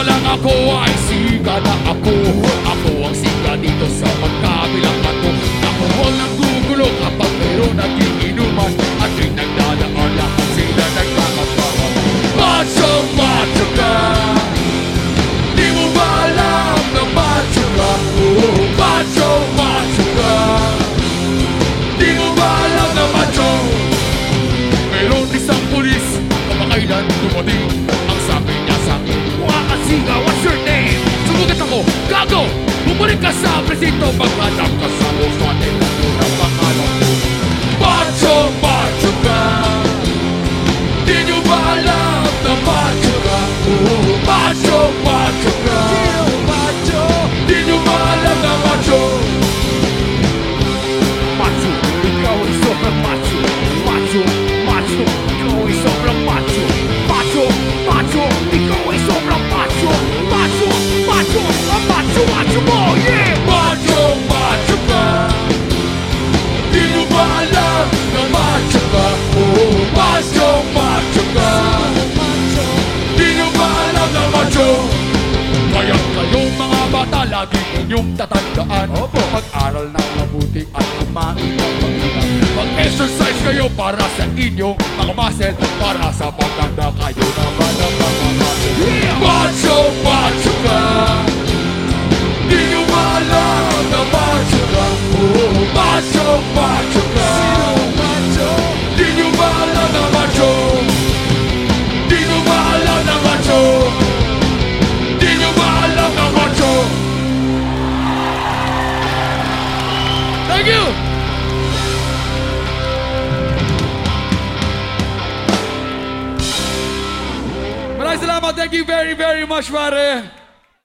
pa lang ako ay siga na ako. Ako ang siga dito sa magkabilang bato. Ako ang nanggugulo kapag mayroon naging inuman. At tuwing nagdadaan lahat sila nagkakatawa. Macho, macho ka. Di mo ba alam na macho ka? Oh, macho, macho ka. Di mo ba alam na macho? Meron isang pulis Kamakailan dumating Kasiga, what's your name? Sumugat ako, gago! Bumalik ka sa presinto Paghanap ka sa uswatin Ano na pangalan mo? Macho, macho ka Di nyo ba alam na macho ka? Oh, macho, macho ka Di nyo ba alam na macho? Macho, ikaw ay sobrang macho Macho, macho, ang macho, macho mo, yeah! Macho, macho ka Di mo ba alam na? Oh, macho, macho ka Di nyo ba alam na macho? Kaya kayong mga bata lagi inyong tatandaan Opo. Mag-aral ng mabuti at kumain Mag-exercise kayo para sa inyong mga muscle Para sa paganda kayo naman Salamat. Thank you very, very much, pare.